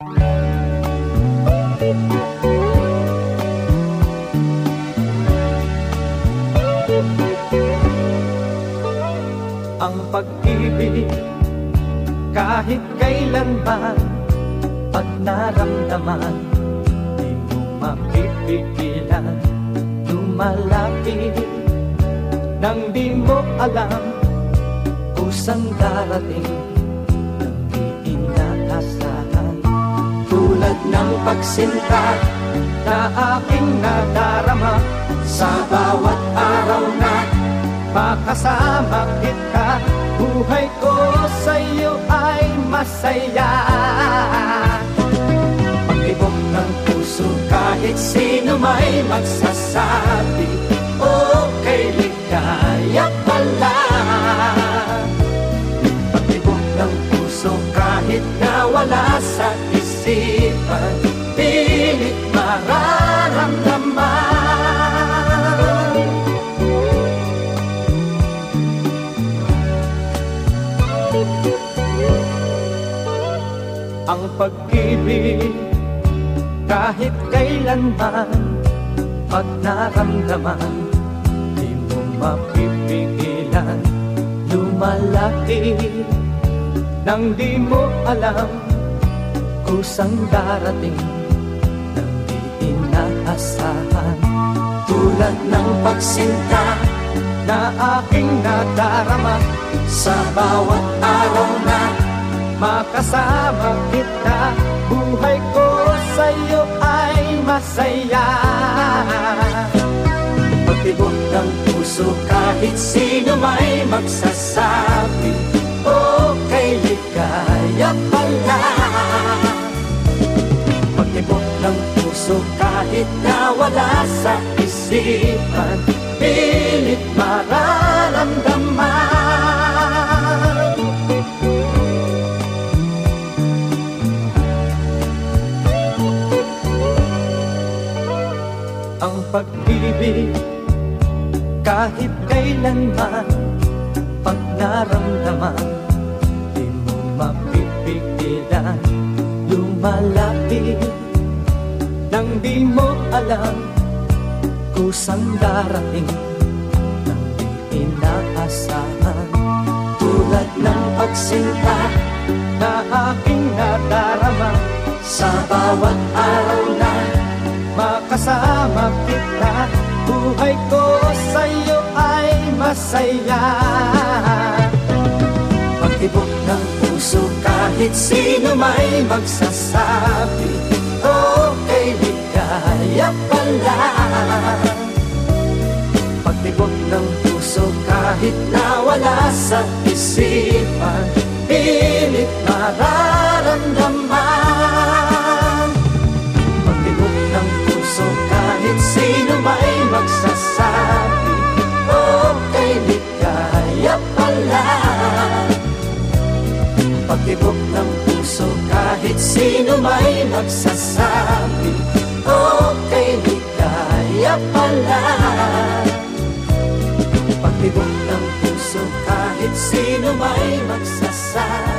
Ang pag-ibig kahit kailanman Pag naramdaman Di mo mapipigilan. Lumalapit Nang di mo alam Kusang darating pagsinta Na aking nadarama Sa bawat araw na Makasama kita. Buhay ko sa'yo ay masaya. Pagtibok ng puso kahit sino may magsasabi Okay, ligaya pala. Pagtibok ng puso kahit na wala sa isipan Pilit mararamdaman. Ang pag-ibig kahit kailanman pag naramdaman di mo mapipigilan. Lumalaki nang di mo alam kusang darating inaasahan. Tulad ng pagsinta na aking nadarama sa bawat araw na makasama kita Buhay ko sa'yo ay masaya. Pagtibok ng puso kahit sino may magsasabi kahit na wala sa isipan Pilit mararamdaman. Ang pag-ibig kahit kailanman pag naramdaman di mo mapipigilan. Lumalapit nang di mo alam kusang darating nang di inaasahan. Tulad ng pagsinta na aking nadarama sa bawat araw na makasama kita Buhay ko sa'yo ay masaya. Pagtibok ng puso kahit sino may magsasabi. Okay, ligaya pala Pagtibok ng puso kahit na wala sa isipan Pilit mararamdaman. Pagtibok ng puso kahit sino may magsasabi Okay, ligaya pala. Pagtibok ng puso kahit sino may magsasabi Okay, ligaya pala. Pagtibok ng puso kahit sino may magsasabi